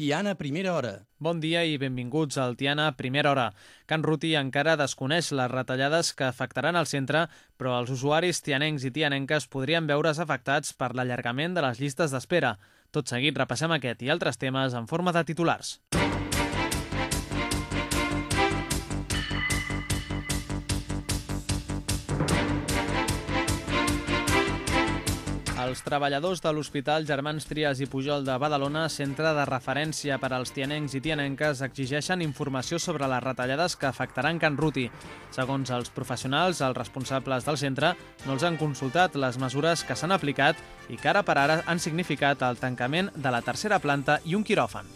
Tiana, primera hora. Bon dia i benvinguts al Tiana Primera Hora. Can Ruti encara desconeix les retallades que afectaran el centre, però els usuaris tianencs i tianenques podrien veure's afectats per l'allargament de les llistes d'espera. Tot seguit repassem aquest i altres temes en forma de titulars. Els treballadors de l'Hospital Germans Trias i Pujol de Badalona, centre de referència per als tianencs i tianenques, exigeixen informació sobre les retallades que afectaran Can Ruti. Segons els professionals, els responsables del centre no els han consultat les mesures que s'han aplicat i que ara per ara han significat el tancament de la tercera planta i un quiròfan.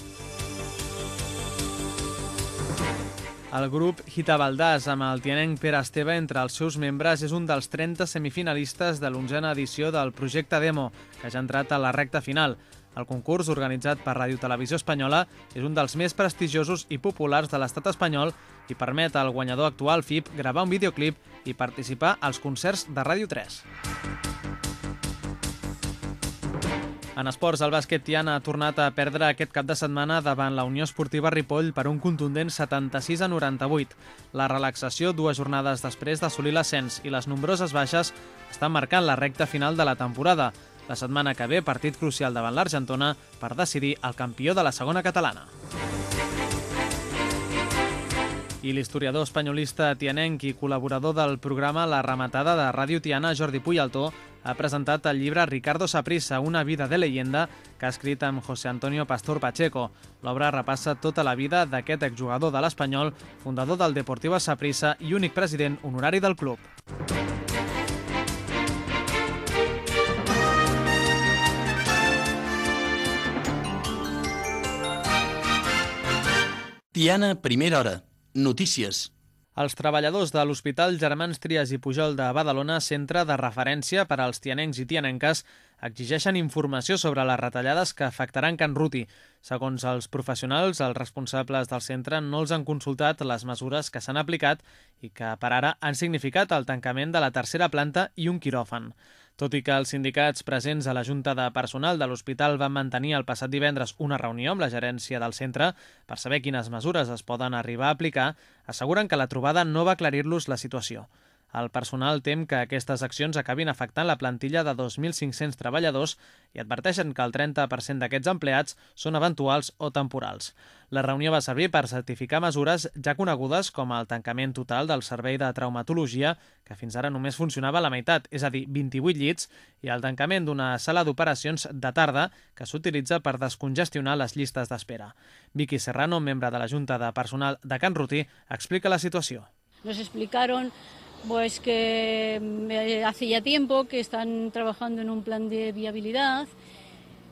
El grup Hita Valdàs, amb el tianenc Pere Esteve entre els seus membres, és un dels 30 semifinalistes de l'onzena edició del projecte Demo, que ja ha entrat a la recta final. El concurs, organitzat per Ràdio Televisió Espanyola, és un dels més prestigiosos i populars de l'estat espanyol i permet al guanyador actual FIP gravar un videoclip i participar als concerts de Ràdio 3. En esports, el bàsquet Tiana ha tornat a perdre aquest cap de setmana davant la Unió Esportiva Ripoll per un contundent 76 a 98. La relaxació, dues jornades després d'assolir l'ascens i les nombroses baixes, estan marcant la recta final de la temporada. La setmana que ve, partit crucial davant l'Argentona per decidir el campió de la segona catalana. I l'historiador espanyolista tianenc i col·laborador del programa La Rematada de Ràdio Tiana, Jordi Puyaltó, ha presentat el llibre Ricardo Saprissa, una vida de leyenda, que ha escrit amb José Antonio Pastor Pacheco. L'obra repassa tota la vida d'aquest exjugador de l'Espanyol, fundador del Deportivo Saprissa i únic president honorari del club. Tiana, primera hora. Notícies. Els treballadors de l'Hospital Germans Trias i Pujol de Badalona, centre de referència per als tianencs i tianenques, exigeixen informació sobre les retallades que afectaran Can Ruti. Segons els professionals, els responsables del centre no els han consultat les mesures que s'han aplicat i que per ara han significat el tancament de la tercera planta i un quiròfan. Tot i que els sindicats presents a la Junta de Personal de l'Hospital van mantenir el passat divendres una reunió amb la gerència del centre per saber quines mesures es poden arribar a aplicar, asseguren que la trobada no va aclarir-los la situació. El personal tem que aquestes accions acabin afectant la plantilla de 2.500 treballadors i adverteixen que el 30% d'aquests empleats són eventuals o temporals. La reunió va servir per certificar mesures ja conegudes com el tancament total del servei de traumatologia, que fins ara només funcionava la meitat, és a dir, 28 llits, i el tancament d'una sala d'operacions de tarda que s'utilitza per descongestionar les llistes d'espera. Vicky Serrano, membre de la Junta de Personal de Can Rutí, explica la situació. Nos explicaron Pues que mm, hace ya tiempo que están trabajando en un plan de viabilidad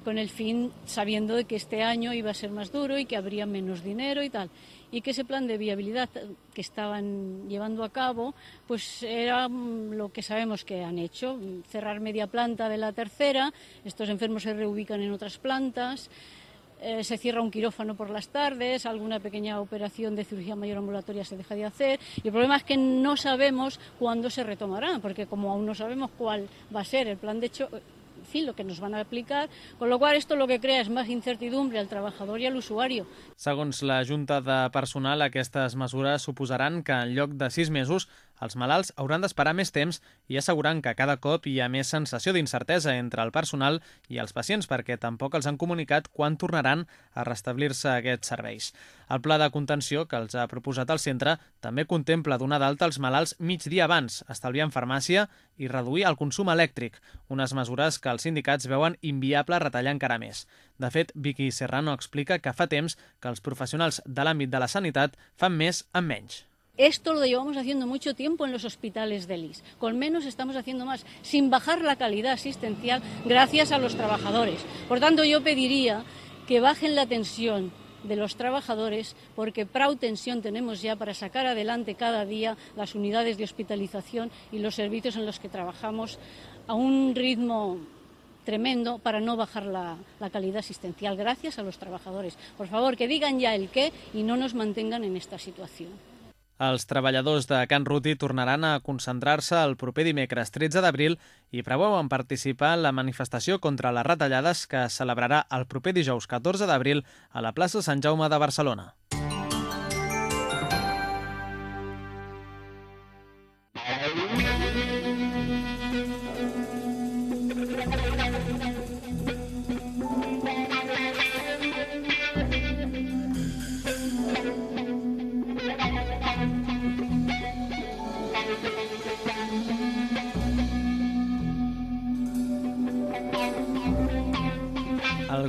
con el fin, sabiendo de que este año iba a ser más duro y que habría menos dinero y tal. Y que ese plan de viabilidad que estaban llevando a cabo, pues era mm, lo que sabemos que han hecho, cerrar media planta de la tercera, estos enfermos se reubican en otras plantas, eh, se cierra un quirófano por las tardes, alguna pequeña operación de cirugía mayor ambulatoria se deja de hacer y el problema es que no sabemos cuándo se retomará, porque como aún no sabemos cuál va a ser el plan de hecho en lo que nos van a aplicar, con lo cual esto lo que crea es más incertidumbre al trabajador y al usuario. Segons la Junta de Personal, aquestes mesures suposaran que en lloc de sis mesos els malalts hauran d'esperar més temps i asseguran que cada cop hi ha més sensació d'incertesa entre el personal i els pacients perquè tampoc els han comunicat quan tornaran a restablir-se aquests serveis. El pla de contenció que els ha proposat el centre també contempla donar d'alta als malalts mig dia abans, estalviar en farmàcia i reduir el consum elèctric, unes mesures que els sindicats veuen inviable retallar encara més. De fet, Vicky Serrano explica que fa temps que els professionals de l'àmbit de la sanitat fan més amb menys. Esto lo llevamos haciendo mucho tiempo en los hospitales de LIS. Con menos estamos haciendo más, sin bajar la calidad asistencial gracias a los trabajadores. Por tanto, yo pediría que bajen la tensión de los trabajadores, porque PRAU tensión tenemos ya para sacar adelante cada día las unidades de hospitalización y los servicios en los que trabajamos a un ritmo tremendo para no bajar la, la, calidad asistencial gracias a los trabajadores. Por favor, que digan ya el qué y no nos mantengan en esta situación. Els treballadors de Can Ruti tornaran a concentrar-se el proper dimecres 13 d'abril i preveuen participar en la manifestació contra les retallades que es celebrarà el proper dijous 14 d'abril a la plaça Sant Jaume de Barcelona.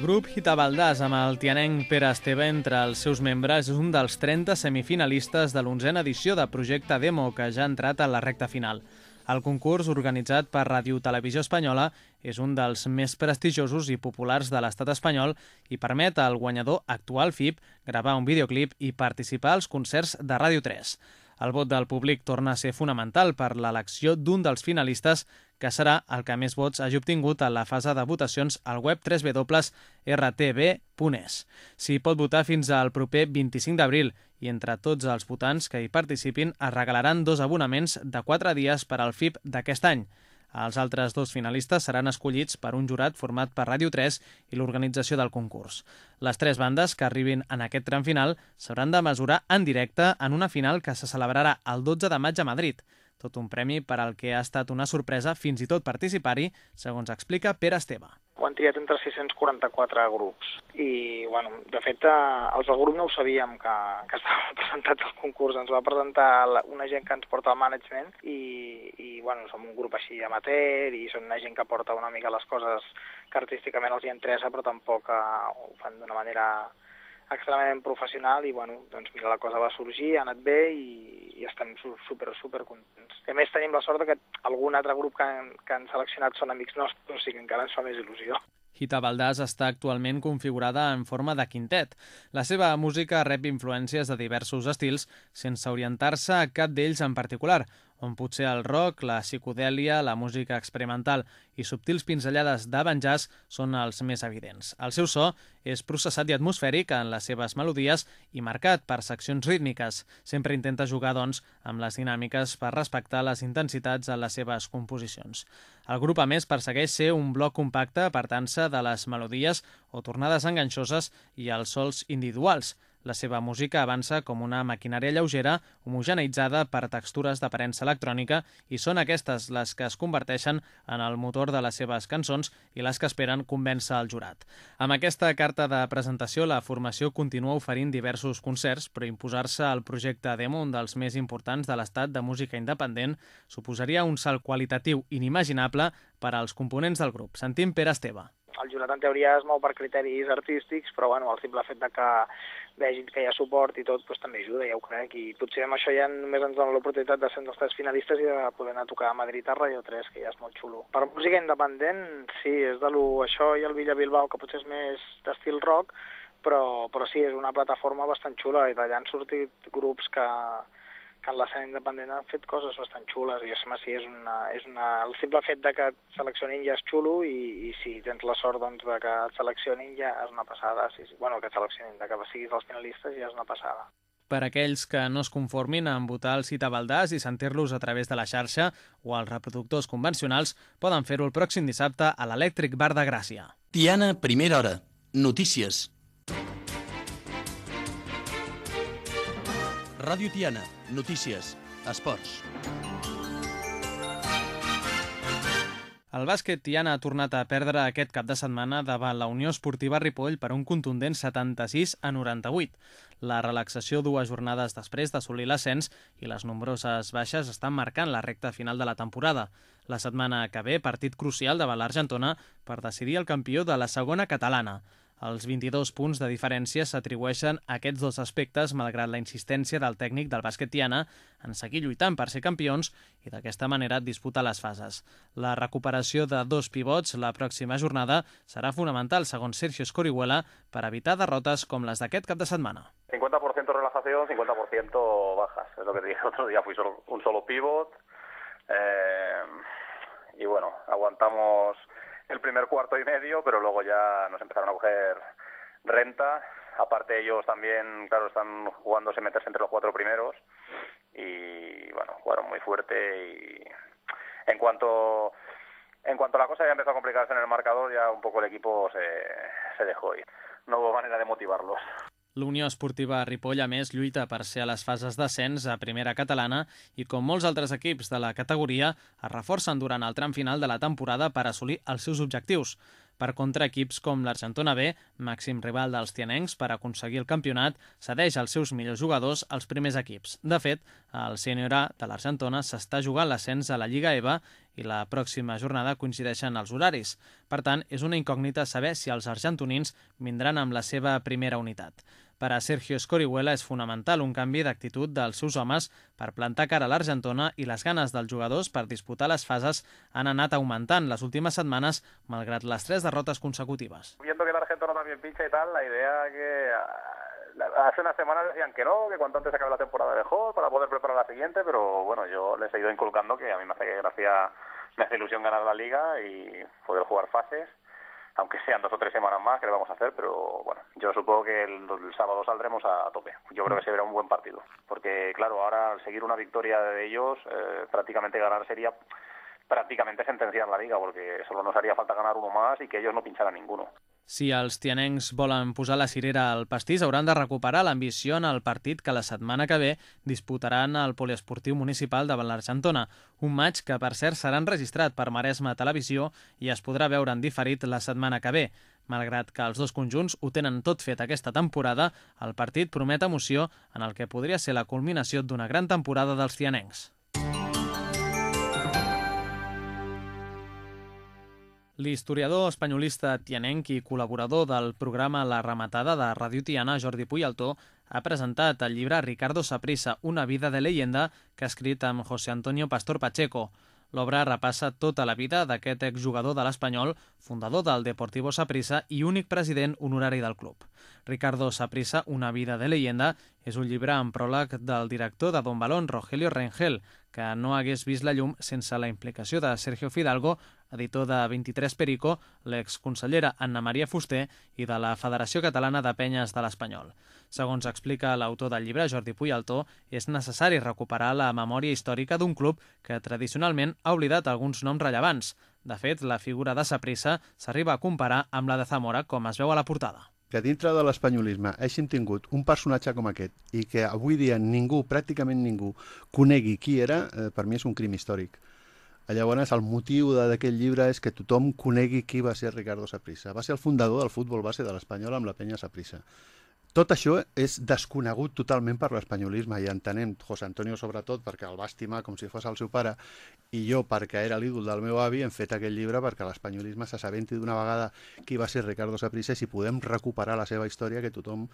Grup Hitabaldàs amb el tianenc Pere Esteve entre els seus membres és un dels 30 semifinalistes de l'onzena edició de Projecte Demo que ja ha entrat a la recta final. El concurs, organitzat per Ràdio Televisió Espanyola, és un dels més prestigiosos i populars de l'estat espanyol i permet al guanyador actual FIP gravar un videoclip i participar als concerts de Ràdio 3. El vot del públic torna a ser fonamental per l'elecció d'un dels finalistes que serà el que més vots hagi obtingut a la fase de votacions al web www.rtb.es. S'hi pot votar fins al proper 25 d'abril i entre tots els votants que hi participin es regalaran dos abonaments de 4 dies per al FIP d'aquest any. Els altres dos finalistes seran escollits per un jurat format per Ràdio 3 i l'organització del concurs. Les tres bandes que arribin en aquest tram final s'hauran de mesurar en directe en una final que se celebrarà el 12 de maig a Madrid. Tot un premi per al que ha estat una sorpresa fins i tot participar-hi, segons explica Pere Esteve. Ho han triat entre 644 grups. I, bueno, de fet, eh, els del grup no ho sabíem que, que estava presentat el concurs, ens va presentar la, una gent que ens porta el management i, i, bueno, som un grup així amateur i són una gent que porta una mica les coses que artísticament els hi interessa però tampoc eh, ho fan d'una manera extremadament professional i bueno, doncs mira, la cosa va sorgir, ha anat bé i, i estem super, super contents. A més tenim la sort que algun altre grup que han, que han seleccionat són amics nostres, o sigui que encara ens fa més il·lusió. Hita Valdàs està actualment configurada en forma de quintet. La seva música rep influències de diversos estils sense orientar-se a cap d'ells en particular, on potser el rock, la psicodèlia, la música experimental i subtils pinzellades d'avant jazz són els més evidents. El seu so és processat i atmosfèric en les seves melodies i marcat per seccions rítmiques. Sempre intenta jugar, doncs, amb les dinàmiques per respectar les intensitats en les seves composicions. El grup, a més, persegueix ser un bloc compacte per se de les melodies o tornades enganxoses i els sols individuals. La seva música avança com una maquinària lleugera, homogeneitzada per textures d'aparença electrònica i són aquestes les que es converteixen en el motor de les seves cançons i les que esperen convèncer el jurat. Amb aquesta carta de presentació, la formació continua oferint diversos concerts, però imposar-se al projecte Demo, un dels més importants de l'estat de música independent, suposaria un salt qualitatiu inimaginable per als components del grup. Sentim Pere Esteve el jurat en teoria es mou per criteris artístics, però bueno, el simple fet de que vegin que hi ha suport i tot, doncs també ajuda, ja ho crec, i potser amb això ja només ens dona l'oportunitat de ser els tres finalistes i de poder anar a tocar a Madrid a Radio 3, que ja és molt xulo. Per música independent, sí, és de lo, això i el Villa Bilbao, que potser és més d'estil rock, però, però sí, és una plataforma bastant xula i d'allà han sortit grups que, que en l'escena independent han fet coses bastant xules i home, sí, és una, és una, el simple fet de que et seleccionin ja és xulo i, i si tens la sort doncs, de que et seleccionin ja és una passada, sí, sí. bueno, que et seleccionin, de que siguis dels finalistes ja és una passada. Per aquells que no es conformin amb votar el Cita Valdàs i sentir-los a través de la xarxa o als reproductors convencionals, poden fer-ho el pròxim dissabte a l'Elèctric Bar de Gràcia. Tiana, primera hora. Notícies. Ràdio Tiana, notícies, esports. El bàsquet Tiana ha tornat a perdre aquest cap de setmana davant la Unió Esportiva Ripoll per un contundent 76 a 98. La relaxació dues jornades després d'assolir l'ascens i les nombroses baixes estan marcant la recta final de la temporada. La setmana que ve, partit crucial davant l'Argentona per decidir el campió de la segona catalana. Els 22 punts de diferència s'atribueixen a aquests dos aspectes malgrat la insistència del tècnic del bàsquet Tiana en seguir lluitant per ser campions i d'aquesta manera disputar les fases. La recuperació de dos pivots la pròxima jornada serà fonamental, segons Sergio Escorihuela, per evitar derrotes com les d'aquest cap de setmana. 50% relajación, 50% bajas. Es lo que te dije el otro fui un solo pivot. Eh, y bueno, aguantamos el primer cuarto y medio, pero luego ya nos empezaron a coger renta. Aparte ellos también, claro, están jugándose meterse entre los cuatro primeros y bueno, jugaron muy fuerte y en cuanto en cuanto la cosa ya empezó a complicarse en el marcador, ya un poco el equipo se, se dejó ir. No hubo manera de motivarlos. L'Unió Esportiva Ripoll, a més, lluita per ser a les fases d'ascens a primera catalana i, com molts altres equips de la categoria, es reforcen durant el tram final de la temporada per assolir els seus objectius. Per contra, equips com l'Argentona B, màxim rival dels tianencs per aconseguir el campionat, cedeix els seus millors jugadors als primers equips. De fet, el Sènior A de l'Argentona s'està jugant l'ascens a la Lliga EVA i la pròxima jornada coincideixen els horaris. Per tant, és una incògnita saber si els argentonins vindran amb la seva primera unitat. Per a Sergio Scorihuela és fonamental un canvi d'actitud dels seus homes per plantar cara a l'Argentona i les ganes dels jugadors per disputar les fases han anat augmentant les últimes setmanes, malgrat les tres derrotes consecutives. Viendo que el Argentona también pincha y tal, la idea que hace unas semanas decían que no, que cuanto antes acabe la temporada mejor para poder preparar la siguiente, pero bueno, yo les he ido inculcando que a mí me hace gracia, me hace ilusión ganar la liga y poder jugar fases aunque sean dos o tres semanas más que le vamos a hacer, pero bueno, yo supongo que el, el sábado saldremos a tope. Yo creo que se verá un buen partido, porque claro, ahora al seguir una victoria de ellos, eh, prácticamente ganar sería prácticamente sentenciar la liga, porque solo nos haría falta ganar uno más y que ellos no pincharan ninguno. Si els tianencs volen posar la cirera al pastís, hauran de recuperar l'ambició en el partit que la setmana que ve disputaran al poliesportiu municipal davant l'Argentona, un maig que, per cert, serà enregistrat per Maresma Televisió i es podrà veure en diferit la setmana que ve. Malgrat que els dos conjunts ho tenen tot fet aquesta temporada, el partit promet emoció en el que podria ser la culminació d'una gran temporada dels tianencs. L'historiador espanyolista tianenc i col·laborador del programa La Rematada de Ràdio Tiana, Jordi Puyaltó, ha presentat el llibre Ricardo Saprissa, una vida de leyenda, que ha escrit amb José Antonio Pastor Pacheco. L'obra repassa tota la vida d'aquest exjugador de l'Espanyol, fundador del Deportivo Saprissa i únic president honorari del club. Ricardo Saprissa, una vida de leyenda, és un llibre en pròleg del director de Don Balón, Rogelio Rengel, que no hagués vist la llum sense la implicació de Sergio Fidalgo, editor de 23 Perico, l'exconsellera Anna Maria Fuster i de la Federació Catalana de Penyes de l'Espanyol. Segons explica l'autor del llibre, Jordi Puyaltó, és necessari recuperar la memòria històrica d'un club que tradicionalment ha oblidat alguns noms rellevants. De fet, la figura de Saprissa s'arriba a comparar amb la de Zamora, com es veu a la portada que dintre de l'espanyolisme hàgim tingut un personatge com aquest i que avui dia ningú, pràcticament ningú, conegui qui era, eh, per mi és un crim històric. Llavors, el motiu d'aquest llibre és que tothom conegui qui va ser Ricardo Saprissa. Va ser el fundador del futbol base de l'Espanyol amb la penya Saprissa. Tot això és desconegut totalment per l'espanyolisme i entenem José Antonio sobretot perquè el va estimar com si fos el seu pare i jo perquè era l'ídol del meu avi hem fet aquest llibre perquè l'espanyolisme s'assabenti d'una vegada qui va ser Ricardo Saprissa si podem recuperar la seva història que tothom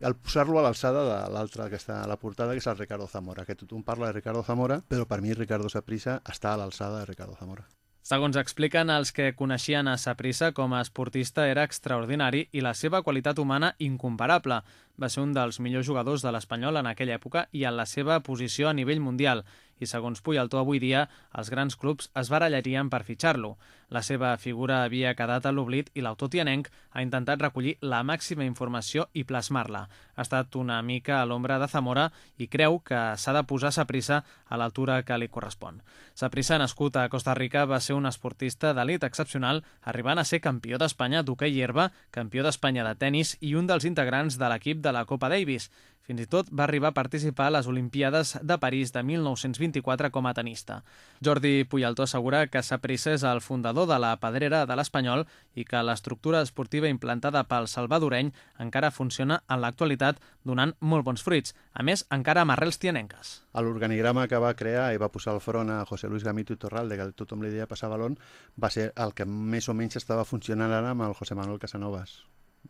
al posar-lo a l'alçada de l'altre que està a la portada, que és el Ricardo Zamora, que tothom parla de Ricardo Zamora, però per mi Ricardo Saprissa està a l'alçada de Ricardo Zamora. Segons expliquen els que coneixien a Saprissa com a esportista era extraordinari i la seva qualitat humana incomparable. Va ser un dels millors jugadors de l'Espanyol en aquella època i en la seva posició a nivell mundial i, segons Puyaltó, avui dia els grans clubs es barallarien per fitxar-lo. La seva figura havia quedat a l'oblit i l'autor tianenc ha intentat recollir la màxima informació i plasmar-la. Ha estat una mica a l'ombra de Zamora i creu que s'ha de posar Saprissa a l'altura que li correspon. Saprissa, nascut a Costa Rica, va ser un esportista d'elit excepcional, arribant a ser campió d'Espanya d'hoquei i herba, campió d'Espanya de tennis i un dels integrants de l'equip de la Copa Davis. Fins i tot va arribar a participar a les Olimpiades de París de 1924 com a tenista. Jordi Puyaltó assegura que Saprissa és el fundador de la Pedrera de l'Espanyol i que l'estructura esportiva implantada pel salvadoreny encara funciona en l'actualitat donant molt bons fruits, a més encara amb arrels tianenques. L'organigrama que va crear i va posar al front a José Luis Gamito i Torralde, que tothom li deia passar balón, va ser el que més o menys estava funcionant ara amb el José Manuel Casanovas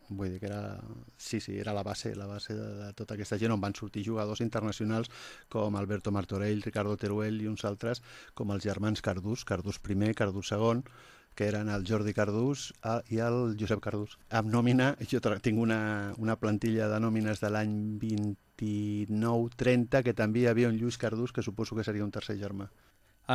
vull dir que era, sí, sí, era la base, la base de, de tota aquesta gent on van sortir jugadors internacionals com Alberto Martorell, Ricardo Teruel i uns altres com els germans Cardús, Cardús primer, Cardús segon, que eren el Jordi Cardús i el Josep Cardús. Amb nòmina, jo tinc una, una plantilla de nòmines de l'any 29-30, que també hi havia un Lluís Cardús, que suposo que seria un tercer germà.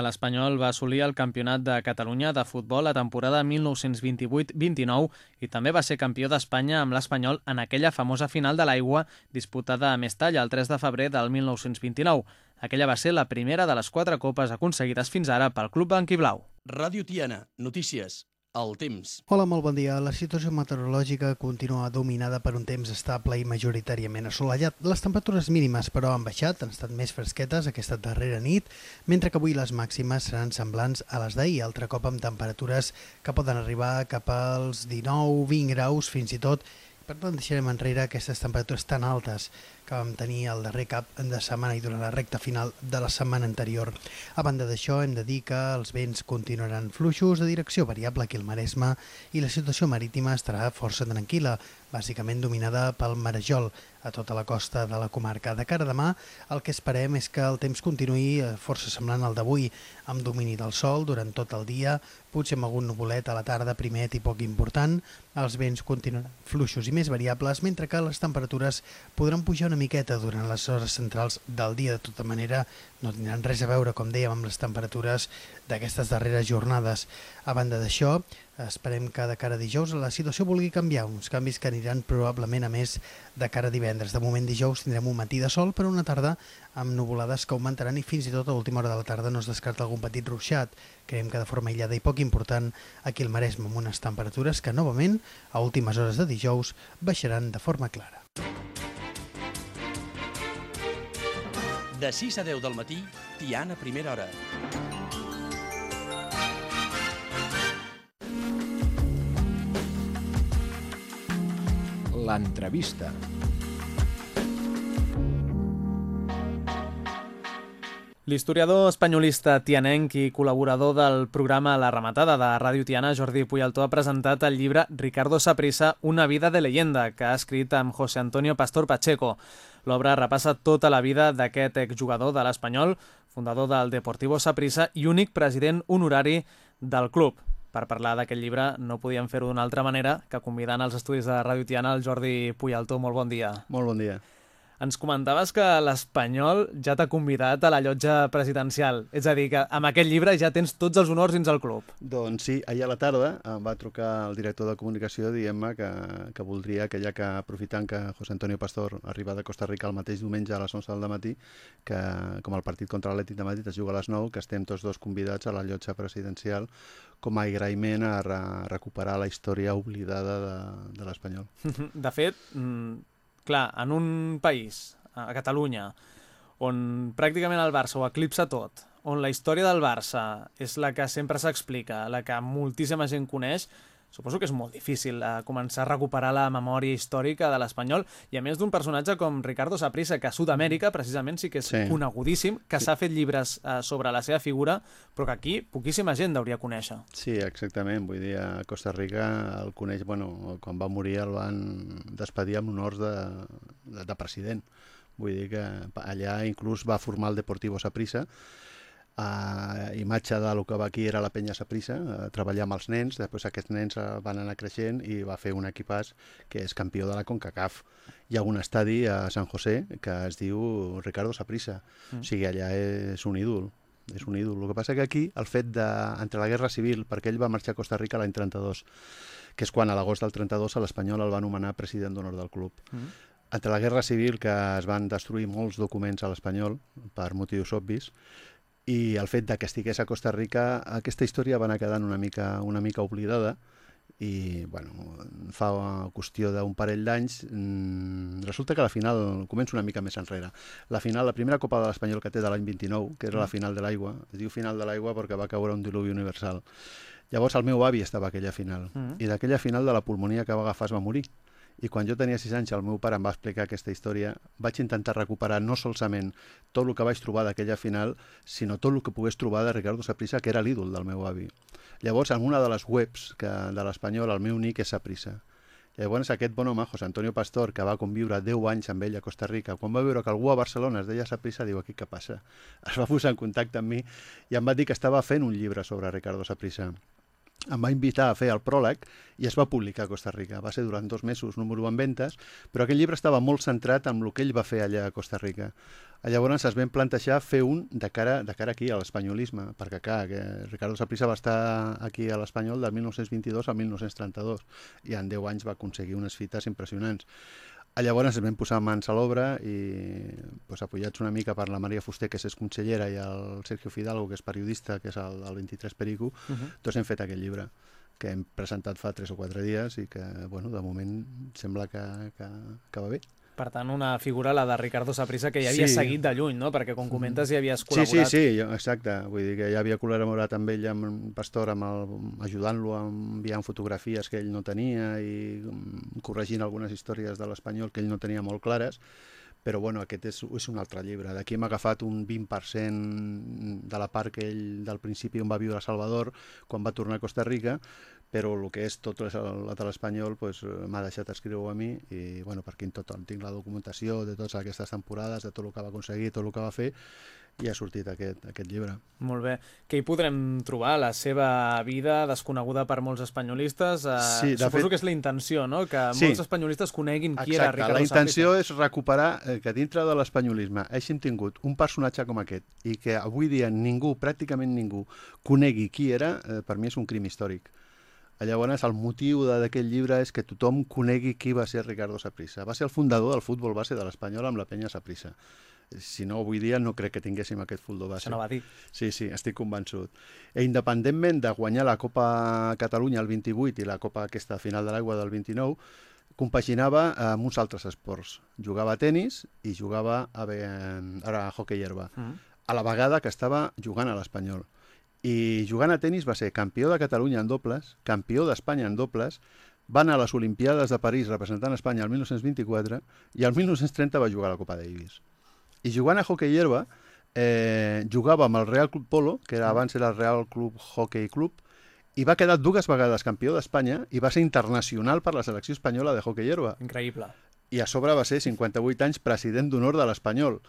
L'Espanyol va assolir el Campionat de Catalunya de futbol a temporada 1928-29 i també va ser campió d'Espanya amb l'Espanyol en aquella famosa final de l'aigua disputada a Mestalla el 3 de febrer del 1929. Aquella va ser la primera de les quatre copes aconseguides fins ara pel Club Blanquiblau. Ràdio Tiana, notícies, el temps. Hola, molt bon dia. La situació meteorològica continua dominada per un temps estable i majoritàriament assolellat. Les temperatures mínimes, però, han baixat, han estat més fresquetes aquesta darrera nit, mentre que avui les màximes seran semblants a les d'ahir, altre cop amb temperatures que poden arribar cap als 19-20 graus, fins i tot per tant, deixarem enrere aquestes temperatures tan altes que vam tenir el darrer cap de setmana i durant la recta final de la setmana anterior. A banda d'això, hem de dir que els vents continuaran fluixos de direcció variable aquí al Maresme i la situació marítima estarà força tranquil·la, bàsicament dominada pel marejol a tota la costa de la comarca. De cara a demà, el que esperem és que el temps continuï eh, força semblant al d'avui, amb domini del sol durant tot el dia, potser amb algun nuvolet a la tarda, primet i poc important. Els vents continuaran fluixos i més variables, mentre que les temperatures podran pujar una miqueta durant les hores centrals del dia. De tota manera, no tindran res a veure, com dèiem, amb les temperatures d'aquestes darreres jornades. A banda d'això, esperem que de cara a dijous la situació vulgui canviar, uns canvis que aniran probablement a més de cara a divendres. De moment dijous tindrem un matí de sol, però una tarda amb nuvolades que augmentaran i fins i tot a última hora de la tarda no es descarta algun petit ruixat. Creiem que de forma aïllada i poc important aquí al Maresme amb unes temperatures que novament a últimes hores de dijous baixaran de forma clara. De 6 a 10 del matí, Tiana, primera hora. L'entrevista. L'historiador espanyolista tianenc i col·laborador del programa La Rematada de Ràdio Tiana, Jordi Puyaltó, ha presentat el llibre Ricardo Saprissa, una vida de leyenda, que ha escrit amb José Antonio Pastor Pacheco. L'obra repassa tota la vida d'aquest exjugador de l'Espanyol, fundador del Deportivo Saprissa i únic president honorari del club. Per parlar d'aquest llibre no podíem fer-ho d'una altra manera que convidant als estudis de Ràdio Tiana el Jordi Puyaltó. Molt bon dia. Molt bon dia. Ens comentaves que l'Espanyol ja t'ha convidat a la llotja presidencial. És a dir, que amb aquest llibre ja tens tots els honors dins el club. Doncs sí, ahir a la tarda em va trucar el director de comunicació dient-me que, que voldria que ja que aprofitant que José Antonio Pastor arriba de Costa Rica el mateix diumenge a les 11 del matí, que com el partit contra l'Atlètic de Madrid es juga a les 9, que estem tots dos convidats a la llotja presidencial com a agraïment a, re recuperar la història oblidada de, de l'Espanyol. De fet, mm, clar, en un país, a Catalunya, on pràcticament el Barça ho eclipsa tot, on la història del Barça és la que sempre s'explica, la que moltíssima gent coneix, suposo que és molt difícil eh, començar a recuperar la memòria històrica de l'Espanyol i a més d'un personatge com Ricardo Saprissa, que a Sud-amèrica precisament sí que és Sí. conegudíssim, que Sí. s'ha fet llibres eh, sobre la seva figura, però que aquí poquíssima gent hauria conèixer. Sí, exactament. Vull dir, a Costa Rica el coneix, bueno, quan va morir el van despedir amb honors de, de, de president. Vull dir que allà inclús va formar el Deportivo Saprissa, a imatge del que va aquí era la penya Saprissa, a treballar amb els nens, després aquests nens eh, van anar creixent i va fer un equipàs que és campió de la CONCACAF. Hi ha un estadi a San José que es diu Ricardo Saprissa, mm. o sigui, allà és un ídol, és un ídol. El que passa que aquí, el fet de, entre la Guerra Civil, perquè ell va marxar a Costa Rica l'any 32, que és quan a l'agost del 32 a l'Espanyol el va nomenar president d'honor del club. Mm. Entre la Guerra Civil, que es van destruir molts documents a l'Espanyol per motius obvis, i el fet de que estigués a Costa Rica, aquesta història va anar quedant una mica, una mica oblidada i bueno, fa qüestió d'un parell d'anys mmm, resulta que la final, començo una mica més enrere. La final, la primera Copa de l'Espanyol que té de l'any 29, que era la final de l'aigua es diu final de l'aigua perquè va caure un diluvi universal. Llavors el meu avi estava a aquella final Mm. i d'aquella final de la pulmonia que va agafar es va morir i quan jo tenia 6 anys el meu pare em va explicar aquesta història, vaig intentar recuperar no solament tot el que vaig trobar d'aquella final, sinó tot el que pogués trobar de Ricardo Saprissa, que era l'ídol del meu avi. Llavors, en una de les webs que, de l'Espanyol, el meu nick és Saprissa. Llavors, aquest bon home, José Antonio Pastor, que va conviure 10 anys amb ell a Costa Rica, quan va veure que algú a Barcelona es deia Saprissa, diu, aquí què passa? Es va posar en contacte amb mi i em va dir que estava fent un llibre sobre Ricardo Saprissa em va invitar a fer el pròleg i es va publicar a Costa Rica. Va ser durant dos mesos número en ventes, però aquell llibre estava molt centrat en el que ell va fer allà a Costa Rica. Llavors es vam plantejar fer un de cara, de cara aquí a l'espanyolisme, perquè clar, que Ricardo Saprissa va estar aquí a l'Espanyol del 1922 al 1932 i en 10 anys va aconseguir unes fites impressionants. Llavors ens vam posar mans a l'obra i pues, apoyats una mica per la Maria Fuster, que és consellera, i el Sergio Fidalgo, que és periodista, que és el, el 23 Perico, uh -huh. tots hem fet aquest llibre que hem presentat fa 3 o 4 dies i que, bueno, de moment sembla que, que, que va bé. Per tant, una figura, la de Ricardo Saprissa, que ja havia sí. seguit de lluny, no? Perquè, com comentes, ja havies col·laborat... Sí, sí, sí, exacte. Vull dir que ja havia col·laborat amb ell, amb un Pastor, ajudant-lo a enviar fotografies que ell no tenia i mm, corregint algunes històries de l'espanyol que ell no tenia molt clares però bueno, aquest és, és un altre llibre. D'aquí hem agafat un 20% de la part que ell del principi on va viure a Salvador, quan va tornar a Costa Rica, però el que és tot l'espanyol pues, m'ha deixat escriure a mi i bueno, per aquí tot, tinc la documentació de totes aquestes temporades, de tot el que va aconseguir, tot el que va fer i ha sortit aquest, aquest llibre. Molt bé. Què hi podrem trobar? La seva vida desconeguda per molts espanyolistes? Eh, sí, suposo fet... que és la intenció, no? Que sí. molts espanyolistes coneguin qui Exacte. era Ricardo La intenció Sánchez. és recuperar eh, que dintre de l'espanyolisme hàgim tingut un personatge com aquest i que avui dia ningú, pràcticament ningú, conegui qui era, eh, per mi és un crim històric. Llavors, el motiu d'aquest llibre és que tothom conegui qui va ser Ricardo Saprissa. Va ser el fundador del futbol base de l'Espanyol amb la penya Saprissa si no, avui dia no crec que tinguéssim aquest de base. Això no va dir. Sí, sí, estic convençut. E independentment de guanyar la Copa Catalunya el 28 i la Copa aquesta final de l'aigua del 29, compaginava amb uns altres esports. Jugava a tennis i jugava a, a, a hockey herba. Mm. A la vegada que estava jugant a l'Espanyol. I jugant a tennis va ser campió de Catalunya en dobles, campió d'Espanya en dobles, va anar a les Olimpiades de París representant Espanya el 1924 i el 1930 va jugar a la Copa Davis. I jugant a hockey herba, eh, jugava amb el Real Club Polo, que era, abans era el Real Club Hockey Club, i va quedar dues vegades campió d'Espanya i va ser internacional per la selecció espanyola de hockey herba. Increïble. I a sobre va ser 58 anys president d'honor de l'Espanyol.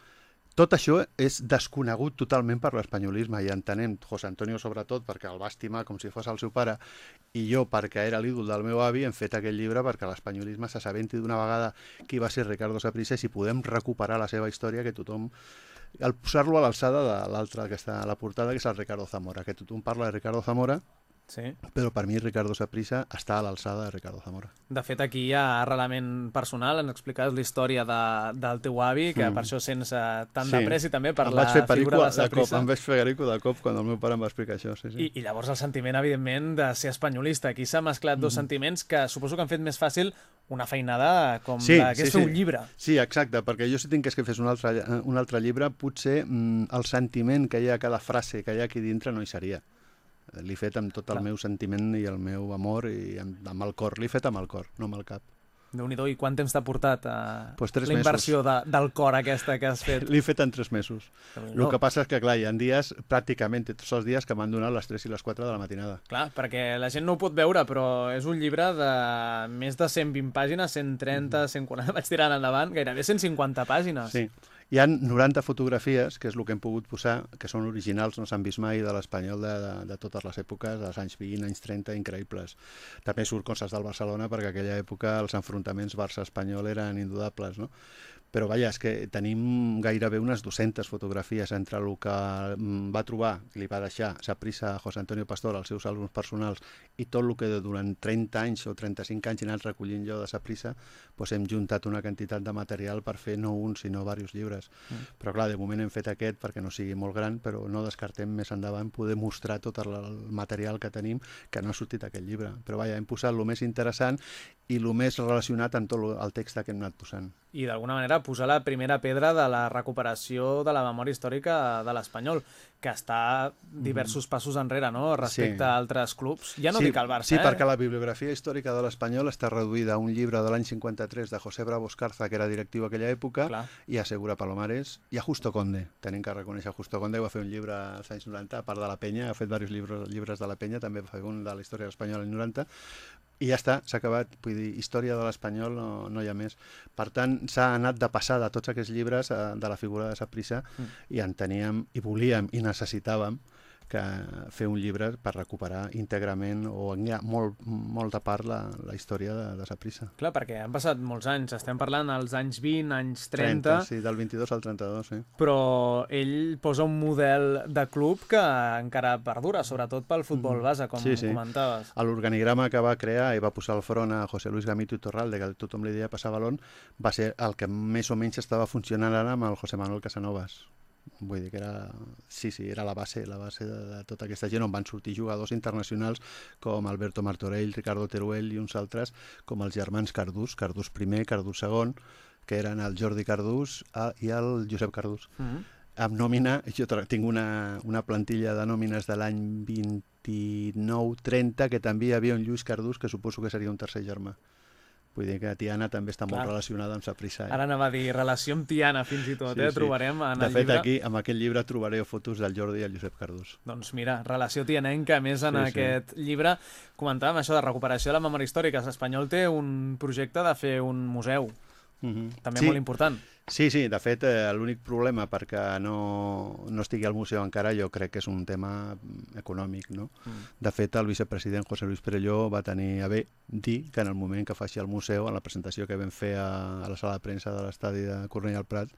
Tot això és desconegut totalment per l'espanyolisme i entenem José Antonio sobretot perquè el va estimar com si fos el seu pare i jo perquè era l'ídol del meu avi hem fet aquest llibre perquè l'espanyolisme s'assabenti d'una vegada qui va ser Ricardo Saprissa i podem recuperar la seva història que tothom al posar-lo a l'alçada de l'altre que està a la portada que és el Ricardo Zamora que tothom parla de Ricardo Zamora Sí. Però per mi Ricardo Saprissa està a l'alçada de Ricardo Zamora. De fet, aquí hi ha arrelament personal, ens explicaves la història de, del teu avi, que mm. per això sents tant sí. d'apreci també per em la fer figura de Saprissa. De em vaig fer perico de cop quan el meu pare em va explicar això. Sí, sí. I, I llavors el sentiment, evidentment, de ser espanyolista. Aquí s'ha mesclat mm. dos sentiments que suposo que han fet més fàcil una feinada com sí, la que sí, és fer sí. un llibre. Sí, exacte, perquè jo si tingués que fes un altre, un altre llibre, potser mm, el sentiment que hi ha a cada frase que hi ha aquí dintre no hi seria L'he fet amb tot el Clar. meu sentiment i el meu amor i amb, amb el cor. L'he fet amb el cor, no amb el cap déu nhi i quant temps t'ha portat a pues la inversió de, del cor aquesta que has fet? L'he fet en tres mesos. El que passa és que, clar, hi ha dies, pràcticament tots els dies que m'han donat les 3 i les 4 de la matinada. Clar, perquè la gent no ho pot veure, però és un llibre de més de 120 pàgines, 130, 140, vaig tirant endavant, gairebé 150 pàgines. Sí. Hi han 90 fotografies, que és el que hem pogut posar, que són originals, no s'han vist mai, de l'espanyol de, de, de totes les èpoques, dels anys 20, anys 30, increïbles. També surt coses del Barcelona, perquè aquella època els enfrontaments Barça-Espanyol eren indudables, no? però vaja, és que tenim gairebé unes 200 fotografies entre el que mm, va trobar, li va deixar Saprissa José Antonio Pastor, als seus àlbums personals, i tot el que durant 30 anys o 35 anys he anat recollint jo de Saprissa, doncs hem juntat una quantitat de material per fer no un, sinó diversos llibres. Mm. Però clar, de moment hem fet aquest perquè no sigui molt gran, però no descartem més endavant poder mostrar tot el material que tenim que no ha sortit aquest llibre. Però vaja, hem posat el més interessant i el més relacionat amb tot el text que hem anat posant. I d'alguna manera posar la primera pedra de la recuperació de la memòria històrica de l'Espanyol, que està diversos passos enrere no? respecte sí. a altres clubs. Ja no sí, dic al Barça, Sí, eh? perquè la bibliografia històrica de l'Espanyol està reduïda a un llibre de l'any 53 de José Bravo Escarza, que era directiu aquella època, Clar. i a Segura Palomares, i a Justo Conde. Tenim que reconèixer Justo Conde, va fer un llibre als anys 90, a part de la penya, ha fet diversos llibres, llibres de la penya, també va fer un de la història de l'Espanyol als 90, i ja està, s'ha acabat. Vull dir, història de l'espanyol no, no hi ha més. Per tant, s'ha anat de passada tots aquests llibres eh, de la figura de Saprissa mm. i en teníem, i volíem, i necessitàvem que fer un llibre per recuperar íntegrament o en molt, molta part la, la història de, de Saprissa. Clar, perquè han passat molts anys, estem parlant dels anys 20, anys 30... 30, sí, del 22 al 32, sí. Però ell posa un model de club que encara perdura, sobretot pel futbol mm. base, com sí, sí. comentaves. A l'organigrama que va crear i va posar al front a José Luis Gamito i Torralde, que tothom li deia passar balón, va ser el que més o menys estava funcionant ara amb el José Manuel Casanovas vull dir que era, sí, sí, era la base, la base de, de tota aquesta gent on van sortir jugadors internacionals com Alberto Martorell, Ricardo Teruel i uns altres com els germans Cardús, Cardús primer, Cardús segon, que eren el Jordi Cardús i el Josep Cardús. Mm -hmm. Amb nòmina, jo tinc una, una plantilla de nòmines de l'any 29-30 que també hi havia un Lluís Cardús que suposo que seria un tercer germà. Vull dir que Tiana també està Clar. molt relacionada amb Saprissa. Eh? Ara anava a dir relació amb Tiana fins i tot, sí, eh? Sí. Trobarem en de el fet, llibre... aquí, amb aquest llibre trobareu fotos del Jordi i el Josep Cardús. Doncs mira, relació tianenca, més en sí, aquest sí. llibre. Comentàvem això de recuperació de la memòria històrica. L'Espanyol té un projecte de fer un museu, mm -hmm. també sí. molt important. Sí, sí, de fet, eh, l'únic problema perquè no, no estigui al museu encara jo crec que és un tema econòmic, no? Mm. De fet, el vicepresident José Luis Perelló va tenir a bé dir que en el moment que faci el museu, en la presentació que vam fer a, a la sala de premsa de l'estadi de Cornellà al Prat,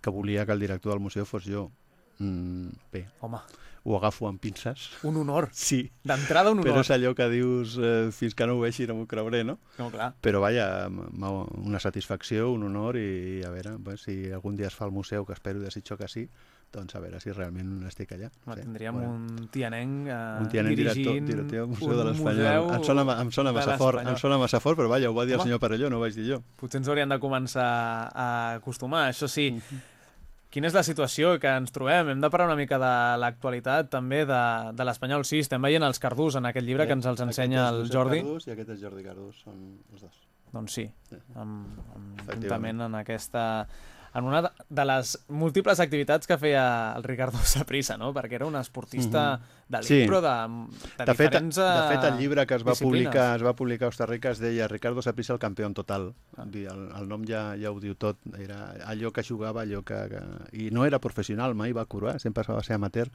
que volia que el director del museu fos jo. Mm, bé. Home ho agafo amb pinces. Un honor. Sí. D'entrada un honor. Però és allò que dius eh, fins que no ho vegi no m'ho creuré, no? No, clar. Però vaja, una satisfacció, un honor i a veure, pues, si algun dia es fa el museu, que espero i desitjo que sí, doncs a veure si realment estic allà. Ma, sí, tindríem bueno. un tianenc, eh, un tianenc dirigint director, director del Museu de l'Espanyol. Em sona, em sona massa fort, em sona massa fort, però vaja, ho va dir Home. el senyor Parelló, no ho vaig dir jo. Potser ens hauríem de començar a acostumar. Això sí, mm -hmm Quina és la situació que ens trobem? Hem de parlar una mica de l'actualitat també de, de l'Espanyol. Sí, estem veient els Cardús en aquest llibre sí, que ens els ensenya el Jordi. Cardús I aquest és Jordi Cardús, són els dos. Doncs sí, sí. Amb, amb, juntament en aquesta en una de les múltiples activitats que feia el Ricardo Saprissa, no? perquè era un esportista mm -hmm. d'elit, sí. però de, de, de fet, diferents De fet, el llibre que es va, publicar, es va publicar a Costa Rica es deia Ricardo Saprissa el campió total. Ah. El, el nom ja, ja ho diu tot. Era allò que jugava, allò que, que... I no era professional, mai va curar, sempre va ser amateur,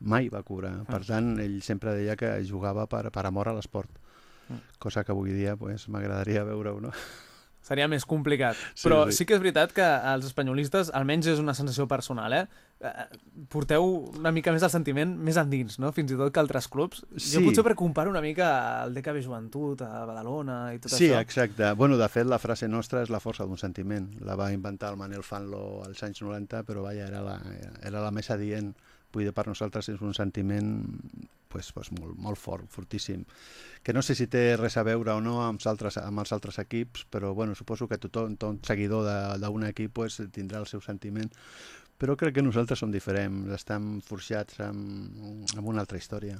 mai va cobrar. Per ah. tant, ell sempre deia que jugava per, per amor a l'esport. Mm. Cosa que avui dia pues, m'agradaria veure-ho, no? Seria més complicat. Sí, Però sí. sí que és veritat que els espanyolistes, almenys és una sensació personal, eh? eh porteu una mica més el sentiment més endins, no? Fins i tot que altres clubs. Sí. Jo potser per comparo una mica el DKB Joventut, a Badalona i tot sí, això. Sí, exacte. Bueno, de fet, la frase nostra és la força d'un sentiment. La va inventar el Manel Fanlo als anys 90, però vaja, era la, era la més adient. Vull dir, per nosaltres és un sentiment pues, pues molt, molt fort, fortíssim. Que no sé si té res a veure o no amb altres, amb els altres equips, però bueno, suposo que tothom, tot seguidor d'un equip pues, tindrà el seu sentiment. Però crec que nosaltres som diferents, estem forjats amb, amb una altra història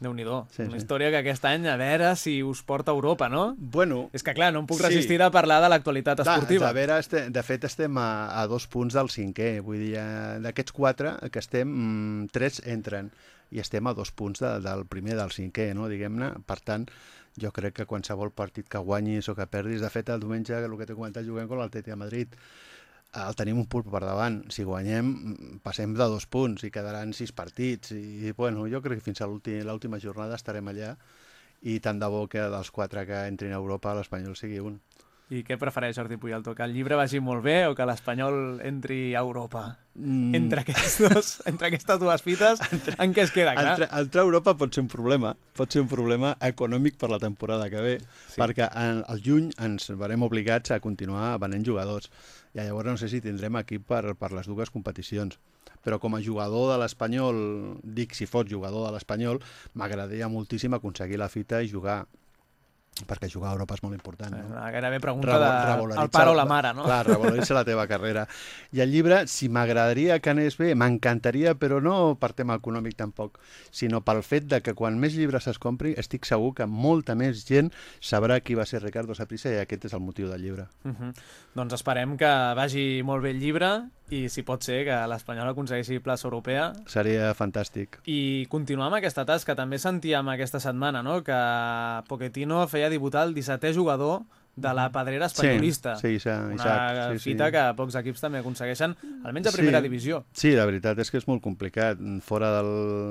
déu nhi sí, una sí. història que aquest any a veure si us porta a Europa, no? Bueno... És que clar, no em puc sí. resistir a parlar de l'actualitat esportiva. De, de, veure, este, de fet estem a, a dos punts del cinquè, vull dir, eh, d'aquests quatre que estem, mm, tres entren i estem a dos punts de, del primer del cinquè, no? diguem-ne. Per tant, jo crec que qualsevol partit que guanyis o que perdis, de fet el diumenge, el que t'he comentat, juguem amb l'Atleti de Madrid, el tenim un punt per davant. Si guanyem, passem de dos punts i quedaran sis partits. I, bueno, jo crec que fins a l'última jornada estarem allà i tant de bo que dels quatre que entrin a Europa l'Espanyol sigui un. I què prefereix Jordi Puyalto? Que el llibre vagi molt bé o que l'Espanyol entri a Europa? Mm. Entre, aquests dos, entre aquestes dues fites, entre, en què es queda, clar? Entre, entrar a Europa pot ser un problema. Pot ser un problema econòmic per la temporada que ve, sí. perquè en, el juny ens verem obligats a continuar venent jugadors. I llavors no sé si tindrem equip per, per les dues competicions però com a jugador de l'Espanyol, dic si fos jugador de l'Espanyol, m'agradaria moltíssim aconseguir la fita i jugar perquè jugar a Europa és molt important. No? Gairebé pregunta Revo, de, el pare o la mare, no? Clar, revaloritza la teva carrera. I el llibre, si m'agradaria que anés bé, m'encantaria, però no per tema econòmic tampoc, sinó pel fet de que quan més llibres es compri, estic segur que molta més gent sabrà qui va ser Ricardo Saprissa i aquest és el motiu del llibre. Uh -huh. Doncs esperem que vagi molt bé el llibre i si pot ser que l'Espanyol aconsegueixi plaça europea. Seria fantàstic. I continuar amb aquesta tasca. També sentíem aquesta setmana no? que Pochettino feia debutar el 17è jugador de la pedrera espanyolista. Sí, sí, Una Isaac, sí, fita sí. que pocs equips també aconsegueixen, almenys a primera Sí. divisió. Sí, la veritat és que és molt complicat. Fora de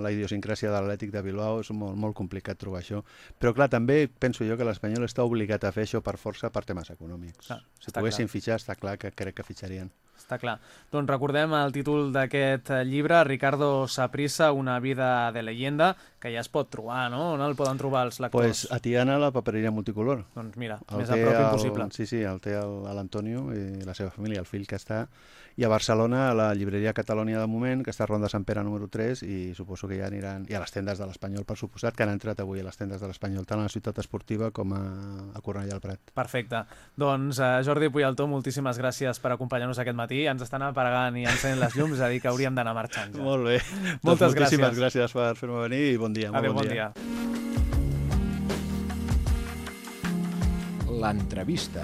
la idiosincràsia de l'Atlètic de Bilbao és molt, molt complicat trobar això. Però clar, també penso jo que l'Espanyol està obligat a fer això per força per temes econòmics. Clar, si poguessin clar. fitxar, està clar que crec que fitxarien. Està clar. Doncs recordem el títol d'aquest llibre, Ricardo Saprissa, Una vida de leyenda, que ja es pot trobar, no? On el poden trobar els lectors? Pues a Tiana la papereria multicolor. Doncs mira, El més a prop el- impossible. Sí, sí, el té l'Antonio i la seva família, el fill que està. I a Barcelona, a la llibreria Catalònia de moment, que està a Ronda Sant Pere número 3, i suposo que ja aniran... I a les tendes de l'Espanyol, per suposat, que han entrat avui a les tendes de l'Espanyol, tant a la ciutat esportiva com a, a Cornellà al Prat. Perfecte. Doncs eh, Jordi Puyaltó, moltíssimes gràcies per acompanyar-nos aquest matí. Ens estan apagant i encén les llums, és a dir, que hauríem d'anar marxant ja. Molt bé. Moltes doncs moltíssimes gràcies. gràcies per fer-me venir i bon dia. Adéu, bon bon dia. L'entrevista.